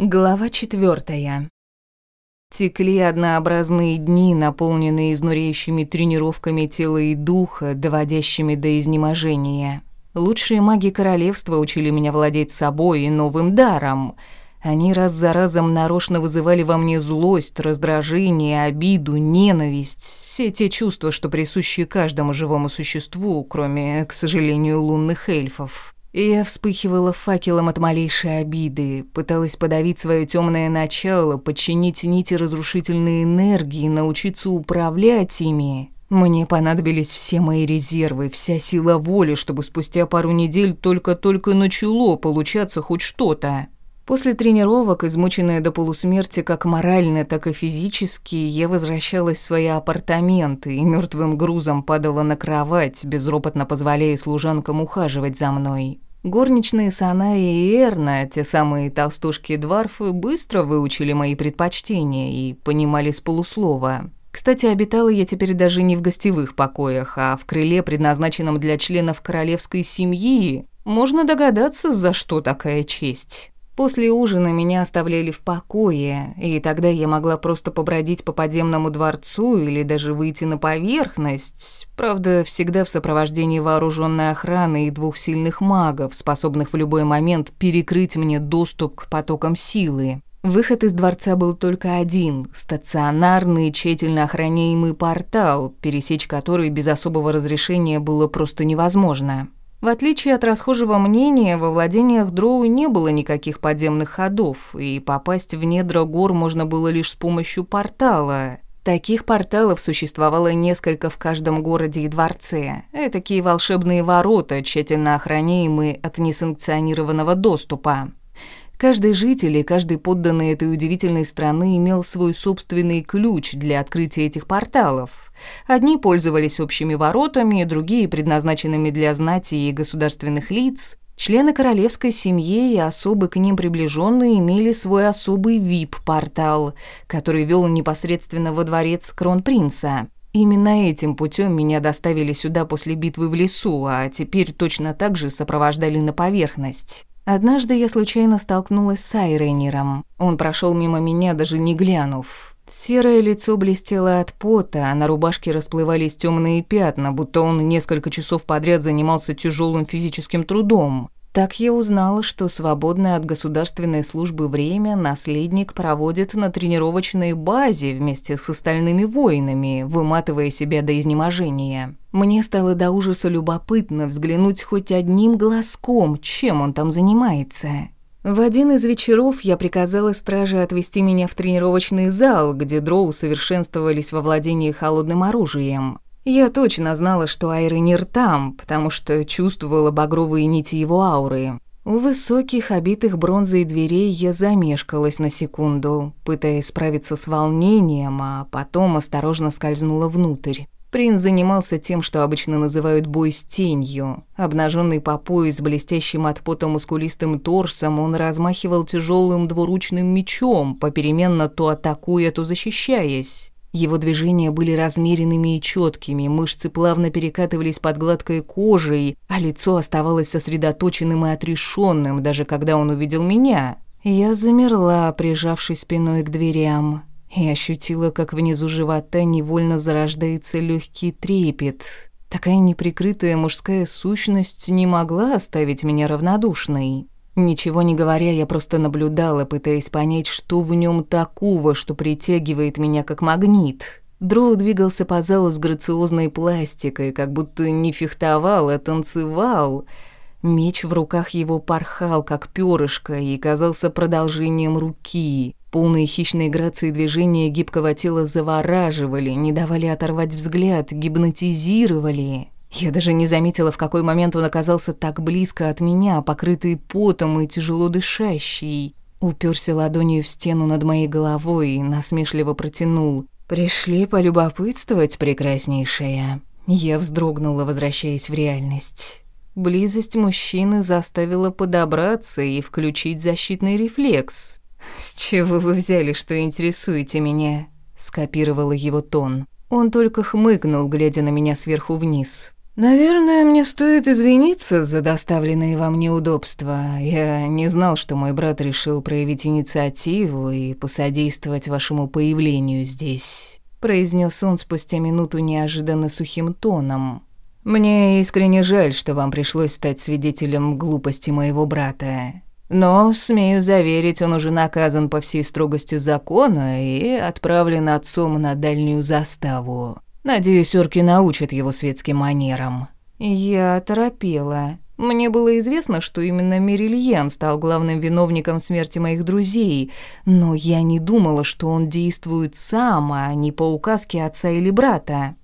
Глава четвертая. Текли однообразные дни, наполненные изнуряющими тренировками тела и духа, доводящими до изнеможения. Лучшие маги королевства учили меня владеть собой и новым даром. Они раз за разом нарочно вызывали во мне злость, раздражение, обиду, ненависть, все те чувства, что присущи каждому живому существу, кроме, к сожалению, лунных эльфов. Я вспыхивала факелом от малейшей обиды, пыталась подавить свое темное начало, подчинить нити разрушительной энергии, научиться управлять ими. Мне понадобились все мои резервы, вся сила воли, чтобы спустя пару недель только-только начало получаться хоть что-то. После тренировок, измученная до полусмерти как морально, так и физически, я возвращалась в свои апартаменты и мертвым грузом падала на кровать, безропотно позволяя служанкам ухаживать за мной. Горничные Сана и Эрна, те самые толстушки-дварфы, быстро выучили мои предпочтения и понимали с полуслова. Кстати, обитала я теперь даже не в гостевых покоях, а в крыле, предназначенном для членов королевской семьи. Можно догадаться, за что такая честь. После ужина меня оставляли в покое, и тогда я могла просто побродить по подземному дворцу или даже выйти на поверхность, правда, всегда в сопровождении вооруженной охраны и двух сильных магов, способных в любой момент перекрыть мне доступ к потокам силы. Выход из дворца был только один – стационарный, тщательно охраняемый портал, пересечь который без особого разрешения было просто невозможно. В отличие от расхожего мнения, во владениях Дроу не было никаких подземных ходов, и попасть в недра гор можно было лишь с помощью портала. Таких порталов существовало несколько в каждом городе и дворце. Этакие волшебные ворота, тщательно охраняемые от несанкционированного доступа. Каждый житель и каждый подданный этой удивительной страны имел свой собственный ключ для открытия этих порталов. Одни пользовались общими воротами, другие предназначенными для знати и государственных лиц. Члены королевской семьи и особы к ним приближенные имели свой особый VIP-портал, который вел непосредственно во дворец кронпринца. Именно этим путем меня доставили сюда после битвы в лесу, а теперь точно так же сопровождали на поверхность. Однажды я случайно столкнулась с Айренером. Он прошел мимо меня, даже не глянув. Серое лицо блестело от пота, а на рубашке расплывались темные пятна, будто он несколько часов подряд занимался тяжелым физическим трудом. Так я узнала, что свободное от государственной службы время наследник проводит на тренировочной базе вместе с остальными воинами, выматывая себя до изнеможения. Мне стало до ужаса любопытно взглянуть хоть одним глазком, чем он там занимается. В один из вечеров я приказала страже отвезти меня в тренировочный зал, где дроу совершенствовались во владении холодным оружием. Я точно знала, что Айренир там, потому что чувствовала багровые нити его ауры. У высоких, обитых бронзой дверей я замешкалась на секунду, пытаясь справиться с волнением, а потом осторожно скользнула внутрь. Принц занимался тем, что обычно называют бой с тенью. Обнаженный по пояс, блестящим от пота мускулистым торсом, он размахивал тяжелым двуручным мечом, попеременно то атакуя, то защищаясь. Его движения были размеренными и четкими, мышцы плавно перекатывались под гладкой кожей, а лицо оставалось сосредоточенным и отрешенным, даже когда он увидел меня. Я замерла, прижавшись спиной к дверям, и ощутила, как внизу живота невольно зарождается легкий трепет. Такая неприкрытая мужская сущность не могла оставить меня равнодушной. Ничего не говоря, я просто наблюдала, пытаясь понять, что в нем такого, что притягивает меня как магнит. Дроу двигался по залу с грациозной пластикой, как будто не фехтовал, а танцевал. Меч в руках его порхал, как перышко, и казался продолжением руки. Полные хищной грации движения гибкого тела завораживали, не давали оторвать взгляд, гипнотизировали. Я даже не заметила, в какой момент он оказался так близко от меня, покрытый потом и тяжело дышащий. Уперся ладонью в стену над моей головой и насмешливо протянул. «Пришли полюбопытствовать, прекраснейшая». Я вздрогнула, возвращаясь в реальность. Близость мужчины заставила подобраться и включить защитный рефлекс. «С чего вы взяли, что интересуете меня?» – скопировала его тон. Он только хмыкнул, глядя на меня сверху вниз. «Наверное, мне стоит извиниться за доставленные вам неудобства. Я не знал, что мой брат решил проявить инициативу и посодействовать вашему появлению здесь», произнес он спустя минуту неожиданно сухим тоном. «Мне искренне жаль, что вам пришлось стать свидетелем глупости моего брата. Но, смею заверить, он уже наказан по всей строгости закона и отправлен отцом на дальнюю заставу. Надеюсь, орки научат его светским манерам». Я торопела. Мне было известно, что именно Мерильян стал главным виновником смерти моих друзей, но я не думала, что он действует сам, а не по указке отца или брата.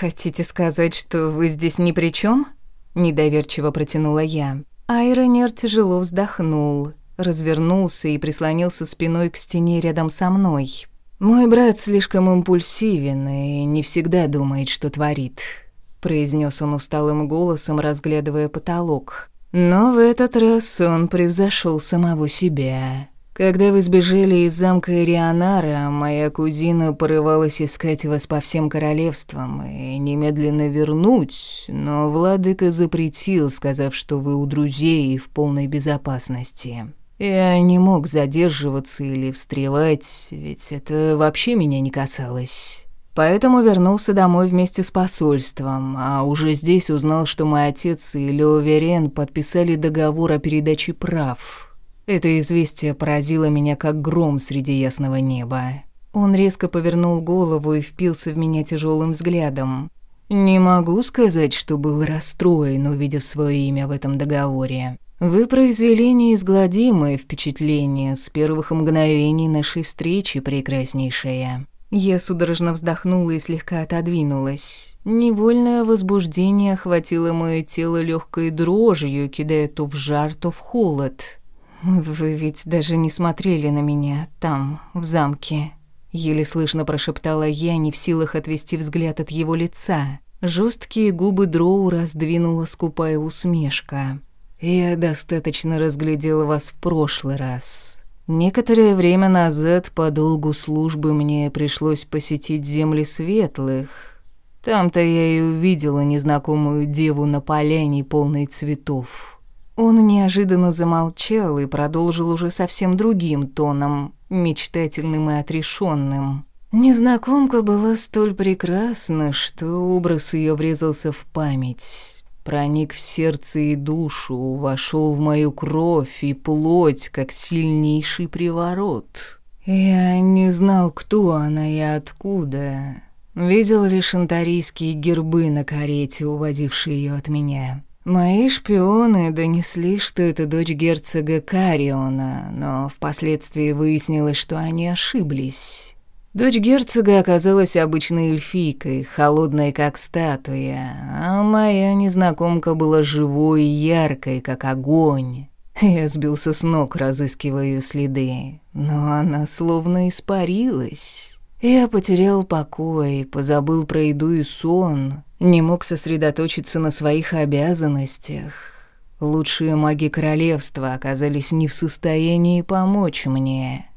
«Хотите сказать, что вы здесь ни при чем? недоверчиво протянула я. Айронер тяжело вздохнул, развернулся и прислонился спиной к стене рядом со мной. «Мой брат слишком импульсивен и не всегда думает, что творит», — произнес он усталым голосом, разглядывая потолок. «Но в этот раз он превзошел самого себя». Когда вы сбежали из замка Ирианара, моя кузина порывалась искать вас по всем королевствам и немедленно вернуть, но владыка запретил, сказав, что вы у друзей и в полной безопасности. Я не мог задерживаться или встревать, ведь это вообще меня не касалось. Поэтому вернулся домой вместе с посольством, а уже здесь узнал, что мой отец и Лео Верен подписали договор о передаче прав. Это известие поразило меня как гром среди ясного неба. Он резко повернул голову и впился в меня тяжелым взглядом. Не могу сказать, что был расстроен, увидев свое имя в этом договоре. Вы произвели неизгладимое впечатление с первых мгновений нашей встречи, прекраснейшая. Я судорожно вздохнула и слегка отодвинулась. Невольное возбуждение охватило мое тело легкой дрожью, кидая то в жар, то в холод. «Вы ведь даже не смотрели на меня там, в замке», — еле слышно прошептала я, не в силах отвести взгляд от его лица. Жесткие губы Дроу раздвинула скупая усмешка. «Я достаточно разглядела вас в прошлый раз. Некоторое время назад по долгу службы мне пришлось посетить земли светлых. Там-то я и увидела незнакомую деву на поляне, полной цветов». Он неожиданно замолчал и продолжил уже совсем другим тоном, мечтательным и отрешенным. Незнакомка была столь прекрасна, что образ ее врезался в память, проник в сердце и душу, вошел в мою кровь и плоть, как сильнейший приворот. Я не знал, кто она и откуда. Видел лишь антарийские гербы на карете, уводившие ее от меня. Мои шпионы донесли, что это дочь герцога Кариона, но впоследствии выяснилось, что они ошиблись. Дочь герцога оказалась обычной эльфийкой, холодной как статуя, а моя незнакомка была живой и яркой, как огонь. Я сбился с ног, разыскивая ее следы, но она словно испарилась. Я потерял покой, позабыл про еду и сон, не мог сосредоточиться на своих обязанностях. Лучшие маги королевства оказались не в состоянии помочь мне.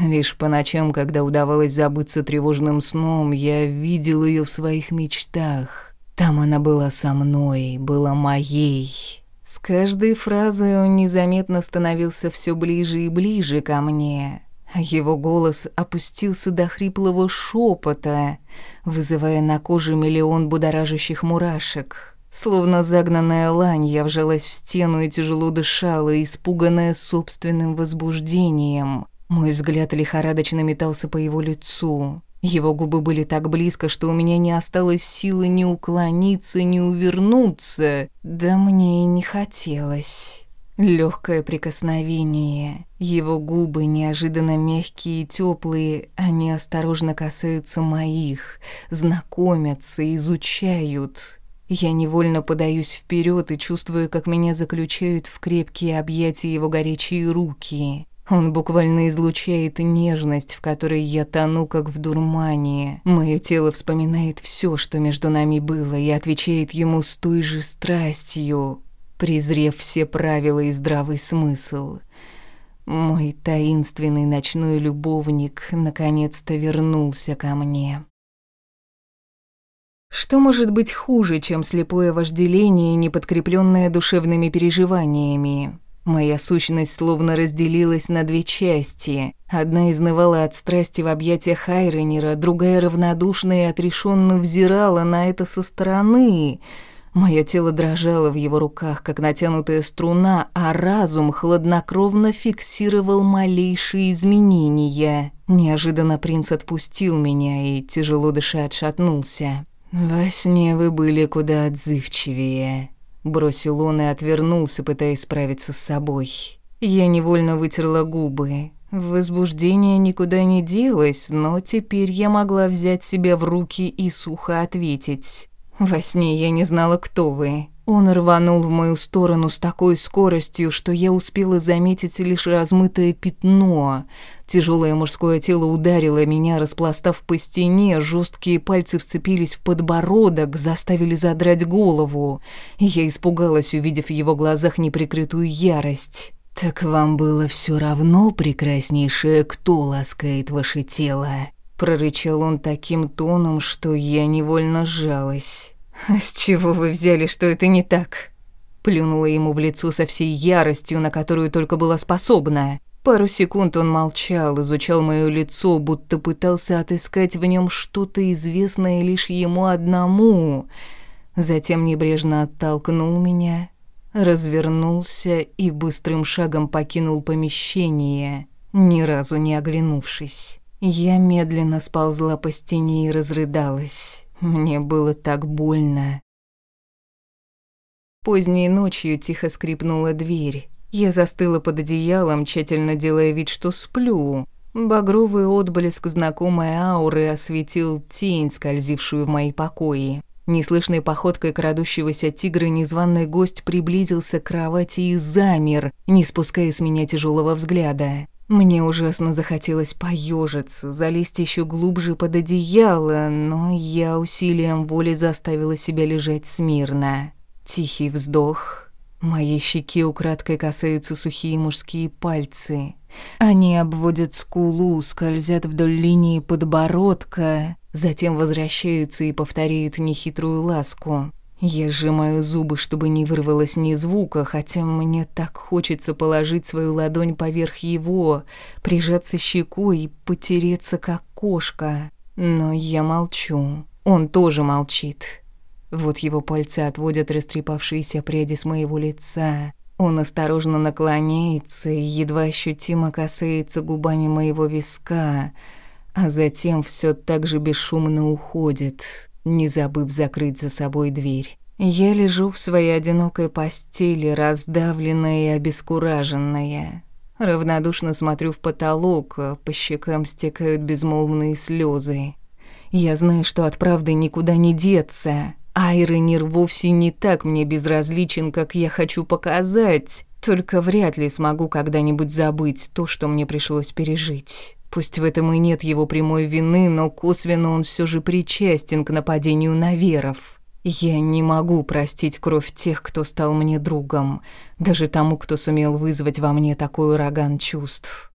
Лишь по ночам, когда удавалось забыться тревожным сном, я видел ее в своих мечтах. Там она была со мной, была моей. С каждой фразой он незаметно становился все ближе и ближе ко мне. Его голос опустился до хриплого шепота, вызывая на коже миллион будоражащих мурашек. Словно загнанная лань, я вжалась в стену и тяжело дышала, испуганная собственным возбуждением. Мой взгляд лихорадочно метался по его лицу. Его губы были так близко, что у меня не осталось силы ни уклониться, ни увернуться. Да мне и не хотелось. Легкое прикосновение. Его губы неожиданно мягкие и теплые, они осторожно касаются моих, знакомятся, изучают. Я невольно подаюсь вперед и чувствую, как меня заключают в крепкие объятия его горячие руки. Он буквально излучает нежность, в которой я тону, как в дурмане. Мое тело вспоминает все, что между нами было, и отвечает ему с той же страстью презрев все правила и здравый смысл. Мой таинственный ночной любовник наконец-то вернулся ко мне. Что может быть хуже, чем слепое вожделение, не подкрепленное душевными переживаниями? Моя сущность словно разделилась на две части. Одна изнывала от страсти в объятиях Айронера, другая равнодушно и отрешенно взирала на это со стороны. Мое тело дрожало в его руках, как натянутая струна, а разум хладнокровно фиксировал малейшие изменения. Неожиданно принц отпустил меня и, тяжело дыша, отшатнулся. «Во сне вы были куда отзывчивее», — бросил он и отвернулся, пытаясь справиться с собой. Я невольно вытерла губы. Возбуждение никуда не делось, но теперь я могла взять себя в руки и сухо ответить. «Во сне я не знала, кто вы. Он рванул в мою сторону с такой скоростью, что я успела заметить лишь размытое пятно. Тяжелое мужское тело ударило меня, распластав по стене, жесткие пальцы вцепились в подбородок, заставили задрать голову. Я испугалась, увидев в его глазах неприкрытую ярость. «Так вам было все равно, прекраснейшее, кто ласкает ваше тело?» Прорычал он таким тоном, что я невольно сжалась. «А с чего вы взяли, что это не так?» Плюнула ему в лицо со всей яростью, на которую только была способна. Пару секунд он молчал, изучал моё лицо, будто пытался отыскать в нем что-то известное лишь ему одному. Затем небрежно оттолкнул меня, развернулся и быстрым шагом покинул помещение, ни разу не оглянувшись. Я медленно сползла по стене и разрыдалась. Мне было так больно. Поздней ночью тихо скрипнула дверь. Я застыла под одеялом, тщательно делая вид, что сплю. Багровый отблеск знакомой ауры осветил тень, скользившую в мои покои. Неслышной походкой крадущегося тигра незваный гость приблизился к кровати и замер, не спуская с меня тяжелого взгляда. Мне ужасно захотелось поежиться, залезть еще глубже под одеяло, но я усилием воли заставила себя лежать смирно. Тихий вздох. Моей щеки украдкой касаются сухие мужские пальцы. Они обводят скулу, скользят вдоль линии подбородка, затем возвращаются и повторяют нехитрую ласку. Я сжимаю зубы, чтобы не вырвалось ни звука, хотя мне так хочется положить свою ладонь поверх его, прижаться щекой и потереться, как кошка. Но я молчу. Он тоже молчит. Вот его пальцы отводят растрепавшиеся пряди с моего лица. Он осторожно наклоняется и едва ощутимо касается губами моего виска, а затем все так же бесшумно уходит, не забыв закрыть за собой дверь. Я лежу в своей одинокой постели, раздавленная и обескураженная. Равнодушно смотрю в потолок, а по щекам стекают безмолвные слезы. Я знаю, что от правды никуда не деться. Айронир вовсе не так мне безразличен, как я хочу показать. Только вряд ли смогу когда-нибудь забыть то, что мне пришлось пережить. Пусть в этом и нет его прямой вины, но косвенно он все же причастен к нападению на веров. Я не могу простить кровь тех, кто стал мне другом, даже тому, кто сумел вызвать во мне такой ураган чувств.